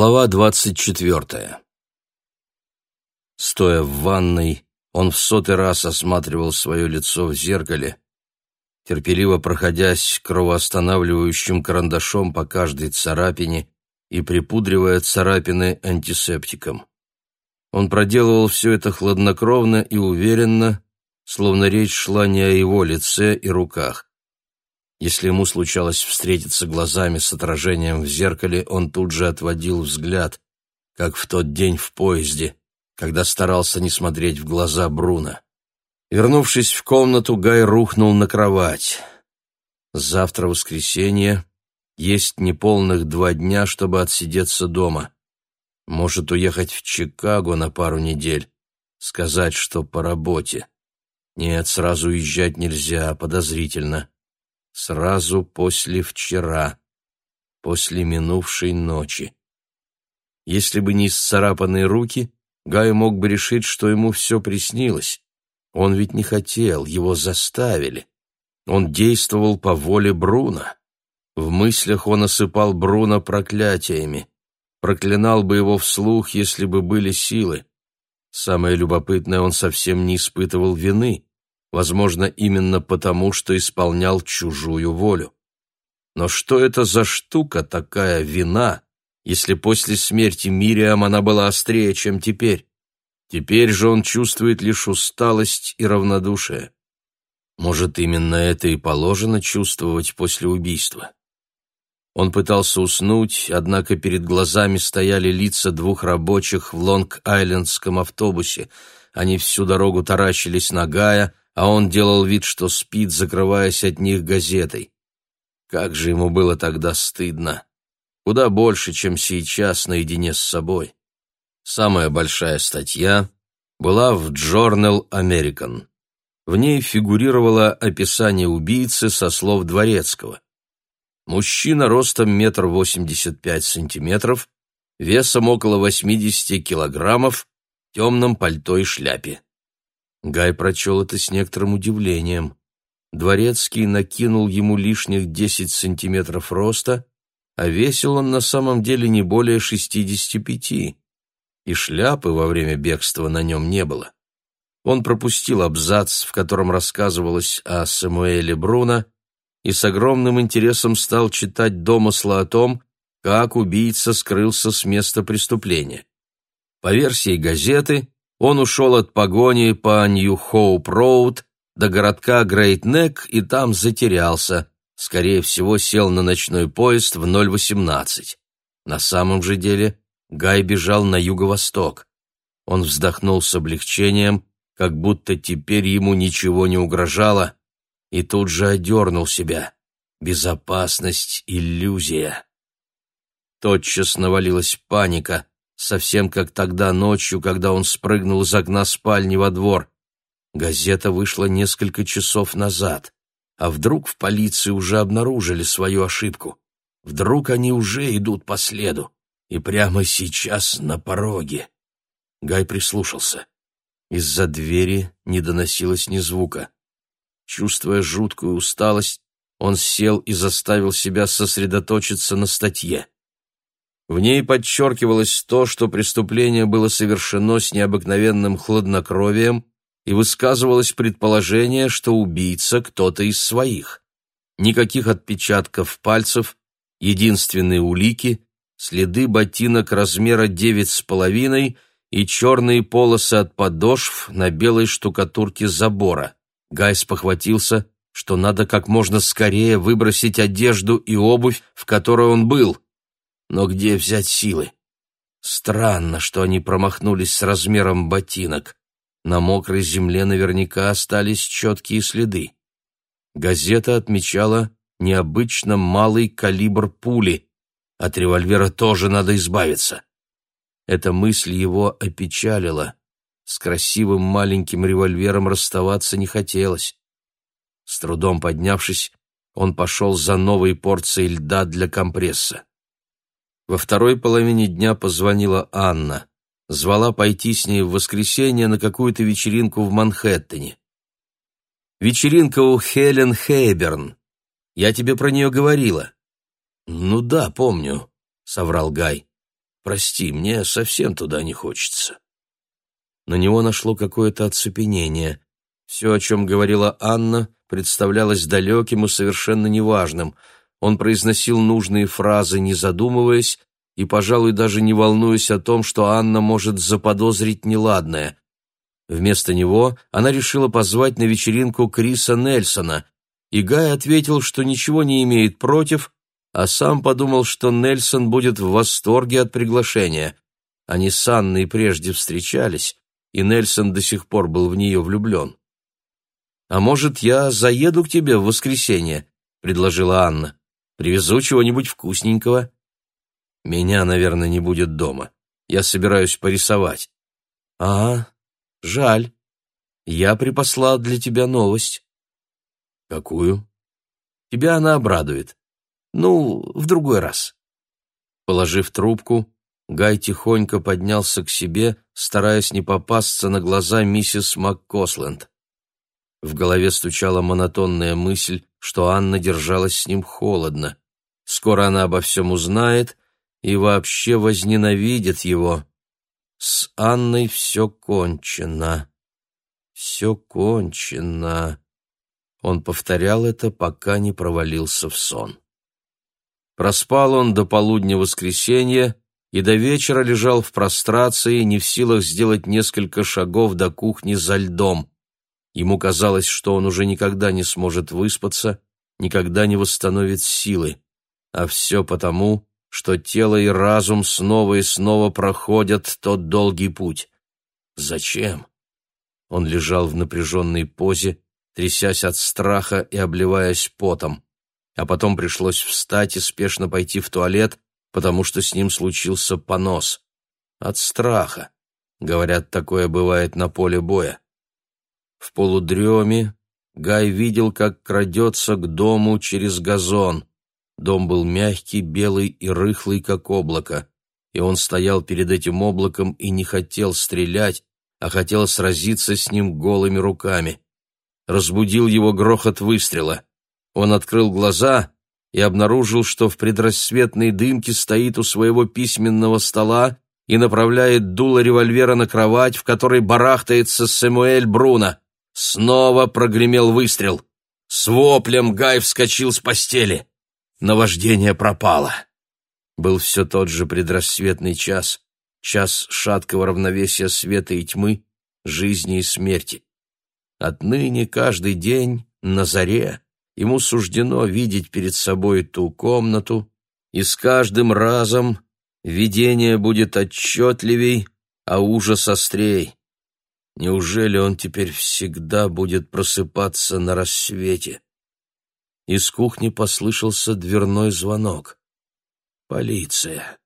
Глава двадцать четвертая. Стоя в ванной, он в сотый раз осматривал свое лицо в зеркале, терпеливо проходясь кровоостанавливающим карандашом по каждой царапине и припудривая царапины антисептиком. Он проделывал все это хладнокровно и уверенно, словно речь шла не о его лице и руках. Если ему случалось встретиться глазами с отражением в зеркале, он тут же отводил взгляд, как в тот день в поезде, когда старался не смотреть в глаза Бруно. Вернувшись в комнату, Гай рухнул на кровать. Завтра воскресенье, есть неполных два дня, чтобы отсидеться дома. Может уехать в Чикаго на пару недель, сказать, что по работе. Нет, сразу уезжать нельзя, подозрительно сразу после вчера, после минувшей ночи. Если бы не исцарапанные руки, Гай мог бы решить, что ему все приснилось. Он ведь не хотел, его заставили. Он действовал по воле Бруна. В мыслях он осыпал Бруна проклятиями. Проклинал бы его вслух, если бы были силы. Самое любопытное, он совсем не испытывал вины возможно, именно потому, что исполнял чужую волю. Но что это за штука такая вина, если после смерти Мириам она была острее, чем теперь? Теперь же он чувствует лишь усталость и равнодушие. Может, именно это и положено чувствовать после убийства? Он пытался уснуть, однако перед глазами стояли лица двух рабочих в Лонг-Айлендском автобусе. Они всю дорогу таращились на Гая, а он делал вид, что спит, закрываясь от них газетой. Как же ему было тогда стыдно. Куда больше, чем сейчас наедине с собой. Самая большая статья была в Journal American. В ней фигурировало описание убийцы со слов Дворецкого. Мужчина ростом метр восемьдесят пять сантиметров, весом около восьмидесяти килограммов, темном пальто и шляпе. Гай прочел это с некоторым удивлением. Дворецкий накинул ему лишних десять сантиметров роста, а весил он на самом деле не более шестидесяти пяти, и шляпы во время бегства на нем не было. Он пропустил абзац, в котором рассказывалось о Самуэле Бруно, и с огромным интересом стал читать домысла о том, как убийца скрылся с места преступления. По версии газеты, он ушел от погони по Нью-Хоуп-Роуд до городка Грейт-Нек и там затерялся. Скорее всего, сел на ночной поезд в 018. На самом же деле Гай бежал на юго-восток. Он вздохнул с облегчением, как будто теперь ему ничего не угрожало, и тут же одернул себя. Безопасность — иллюзия. Тотчас навалилась паника — совсем как тогда ночью, когда он спрыгнул из окна спальни во двор. Газета вышла несколько часов назад. А вдруг в полиции уже обнаружили свою ошибку? Вдруг они уже идут по следу? И прямо сейчас на пороге. Гай прислушался. Из-за двери не доносилось ни звука. Чувствуя жуткую усталость, он сел и заставил себя сосредоточиться на статье. В ней подчеркивалось то, что преступление было совершено с необыкновенным хладнокровием, и высказывалось предположение, что убийца кто-то из своих. Никаких отпечатков пальцев, единственные улики, следы ботинок размера девять с половиной и черные полосы от подошв на белой штукатурке забора. Гайс похватился, что надо как можно скорее выбросить одежду и обувь, в которой он был — но где взять силы? Странно, что они промахнулись с размером ботинок. На мокрой земле наверняка остались четкие следы. Газета отмечала необычно малый калибр пули. От револьвера тоже надо избавиться. Эта мысль его опечалила. С красивым маленьким револьвером расставаться не хотелось. С трудом поднявшись, он пошел за новой порцией льда для компресса. Во второй половине дня позвонила Анна. Звала пойти с ней в воскресенье на какую-то вечеринку в Манхэттене. Вечеринка у Хелен Хейберн. Я тебе про нее говорила. Ну да, помню, соврал Гай. Прости, мне совсем туда не хочется». На него нашло какое-то оцепенение. Все, о чем говорила Анна, представлялось далеким и совершенно неважным. Он произносил нужные фразы, не задумываясь, и, пожалуй, даже не волнуясь о том, что Анна может заподозрить неладное. Вместо него она решила позвать на вечеринку Криса Нельсона, и Гай ответил, что ничего не имеет против, а сам подумал, что Нельсон будет в восторге от приглашения. Они с Анной прежде встречались, и Нельсон до сих пор был в нее влюблен. «А может, я заеду к тебе в воскресенье?» — предложила Анна. «Привезу чего-нибудь вкусненького». «Меня, наверное, не будет дома. Я собираюсь порисовать». «А, жаль. Я припасла для тебя новость». «Какую?» «Тебя она обрадует. Ну, в другой раз». Положив трубку, Гай тихонько поднялся к себе, стараясь не попасться на глаза миссис МакКосленд. В голове стучала монотонная мысль, что Анна держалась с ним холодно. Скоро она обо всем узнает и вообще возненавидит его. С Анной все кончено. Все кончено. Он повторял это, пока не провалился в сон. Проспал он до полудня воскресенья и до вечера лежал в прострации, не в силах сделать несколько шагов до кухни за льдом. Ему казалось, что он уже никогда не сможет выспаться, никогда не восстановит силы. А все потому, что тело и разум снова и снова проходят тот долгий путь. Зачем? Он лежал в напряженной позе, трясясь от страха и обливаясь потом. А потом пришлось встать и спешно пойти в туалет, потому что с ним случился понос. От страха. Говорят, такое бывает на поле боя. В полудреме Гай видел, как крадется к дому через газон. Дом был мягкий, белый и рыхлый, как облако. И он стоял перед этим облаком и не хотел стрелять, а хотел сразиться с ним голыми руками. Разбудил его грохот выстрела. Он открыл глаза и обнаружил, что в предрассветной дымке стоит у своего письменного стола и направляет дуло револьвера на кровать, в которой барахтается Сэмуэль Бруно. Снова прогремел выстрел. С воплем Гай вскочил с постели. Наваждение пропало. Был все тот же предрассветный час, час шаткого равновесия света и тьмы, жизни и смерти. Отныне каждый день на заре ему суждено видеть перед собой ту комнату, и с каждым разом видение будет отчетливей, а ужас острей. Неужели он теперь всегда будет просыпаться на рассвете? Из кухни послышался дверной звонок. Полиция.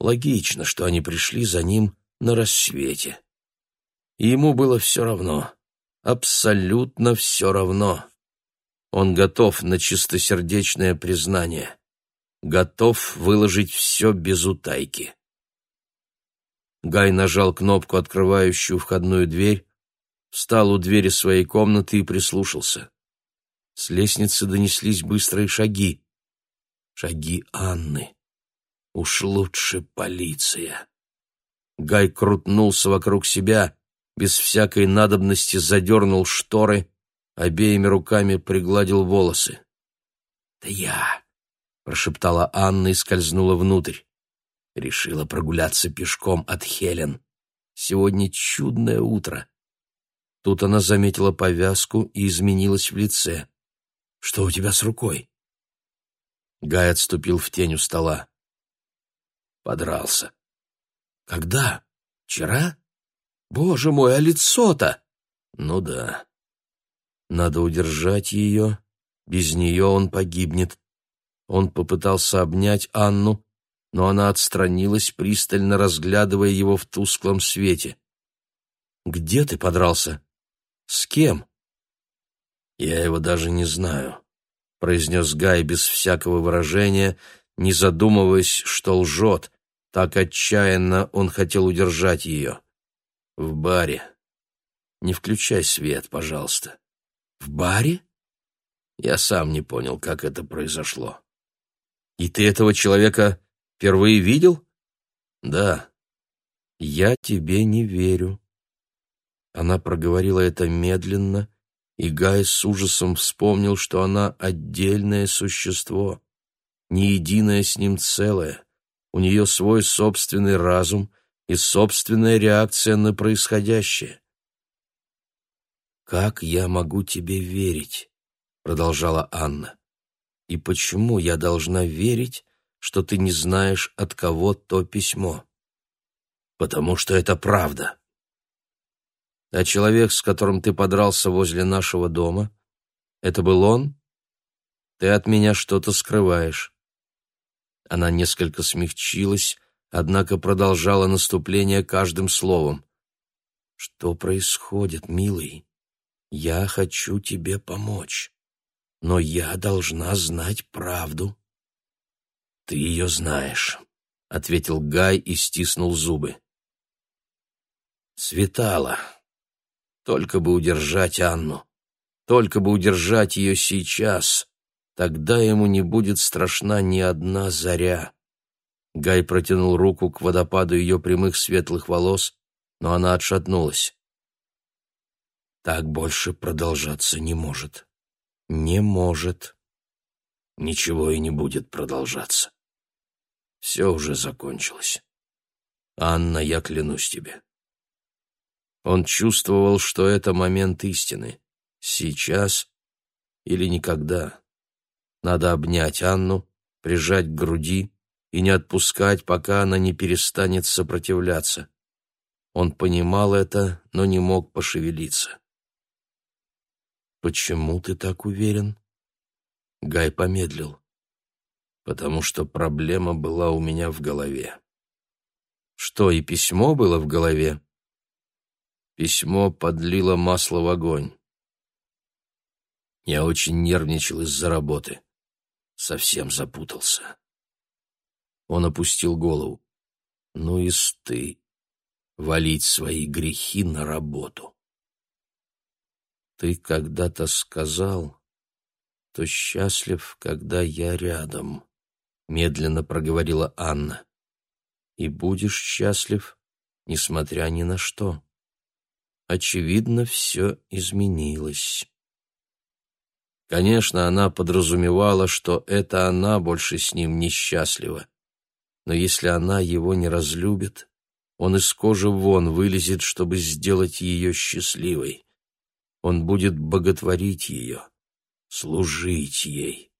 Логично, что они пришли за ним на рассвете. И ему было все равно. Абсолютно все равно. Он готов на чистосердечное признание. Готов выложить все без утайки. Гай нажал кнопку, открывающую входную дверь, встал у двери своей комнаты и прислушался. С лестницы донеслись быстрые шаги. Шаги Анны. Уж лучше полиция. Гай крутнулся вокруг себя, без всякой надобности задернул шторы, обеими руками пригладил волосы. «Да я!» — прошептала Анна и скользнула внутрь. Решила прогуляться пешком от Хелен. Сегодня чудное утро. Тут она заметила повязку и изменилась в лице. «Что у тебя с рукой?» Гай отступил в тень у стола. Подрался. «Когда? Вчера? Боже мой, а лицо-то!» «Ну да. Надо удержать ее. Без нее он погибнет». Он попытался обнять Анну, но она отстранилась, пристально разглядывая его в тусклом свете. «Где ты подрался? С кем?» «Я его даже не знаю», — произнес Гай без всякого выражения, не задумываясь, что лжет. Так отчаянно он хотел удержать ее. «В баре. Не включай свет, пожалуйста». «В баре?» Я сам не понял, как это произошло. «И ты этого человека Впервые видел? Да. Я тебе не верю. Она проговорила это медленно, и Гай с ужасом вспомнил, что она отдельное существо, не единое с ним целое. У нее свой собственный разум и собственная реакция на происходящее. «Как я могу тебе верить?» — продолжала Анна. «И почему я должна верить, что ты не знаешь, от кого то письмо?» «Потому что это правда», а человек, с которым ты подрался возле нашего дома, это был он? Ты от меня что-то скрываешь. Она несколько смягчилась, однако продолжала наступление каждым словом. Что происходит, милый? Я хочу тебе помочь, но я должна знать правду. Ты ее знаешь, ответил Гай и стиснул зубы. Светало. Только бы удержать Анну, только бы удержать ее сейчас, тогда ему не будет страшна ни одна заря. Гай протянул руку к водопаду ее прямых светлых волос, но она отшатнулась. Так больше продолжаться не может. Не может. Ничего и не будет продолжаться. Все уже закончилось. Анна, я клянусь тебе. Он чувствовал, что это момент истины. Сейчас или никогда. Надо обнять Анну, прижать к груди и не отпускать, пока она не перестанет сопротивляться. Он понимал это, но не мог пошевелиться. «Почему ты так уверен?» Гай помедлил. «Потому что проблема была у меня в голове». «Что, и письмо было в голове?» Письмо подлило масло в огонь. Я очень нервничал из-за работы. Совсем запутался. Он опустил голову. Ну и сты. Валить свои грехи на работу. Ты когда-то сказал, что счастлив, когда я рядом, медленно проговорила Анна. И будешь счастлив, несмотря ни на что. Очевидно, все изменилось. Конечно, она подразумевала, что это она больше с ним несчастлива. Но если она его не разлюбит, он из кожи вон вылезет, чтобы сделать ее счастливой. Он будет боготворить ее, служить ей.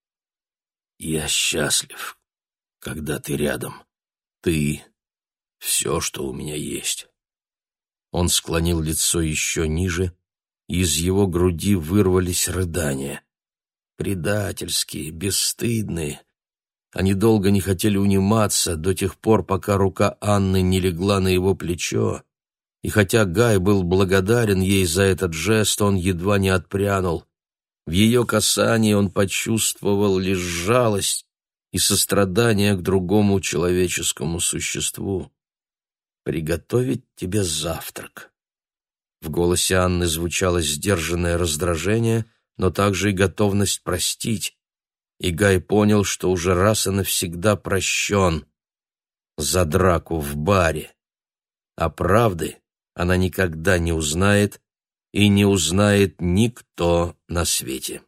Я счастлив, когда ты рядом. Ты — все, что у меня есть. Он склонил лицо еще ниже, и из его груди вырвались рыдания. Предательские, бесстыдные. Они долго не хотели униматься до тех пор, пока рука Анны не легла на его плечо, и хотя Гай был благодарен ей за этот жест, он едва не отпрянул. В ее касании он почувствовал лишь жалость и сострадание к другому человеческому существу приготовить тебе завтрак». В голосе Анны звучало сдержанное раздражение, но также и готовность простить, и Гай понял, что уже раз и навсегда прощен за драку в баре. А правды она никогда не узнает, и не узнает никто на свете.